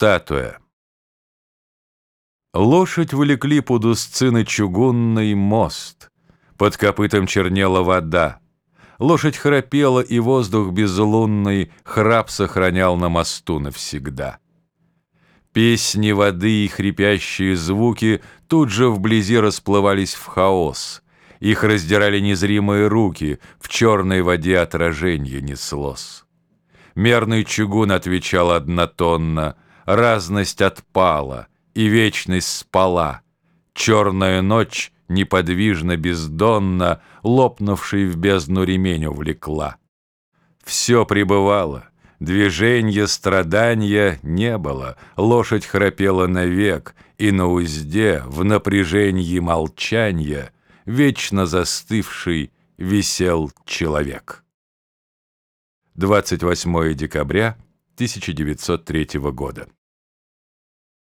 Статуя Лошадь влекли под узцы чугунный мост. Под копытом чернела вода. Лошадь храпела, и воздух безлунный Храп сохранял на мосту навсегда. Песни воды и хрипящие звуки Тут же вблизи расплывались в хаос. Их раздирали незримые руки, В черной воде отражение неслось. Мерный чугун отвечал однотонно, Разность отпала, и вечность спала. Черная ночь неподвижно, бездонно, Лопнувший в бездну ремень увлекла. Все пребывало, движенья, страдания не было, Лошадь храпела навек, и на узде, В напряжении молчания, Вечно застывший висел человек. 28 декабря 1903 года.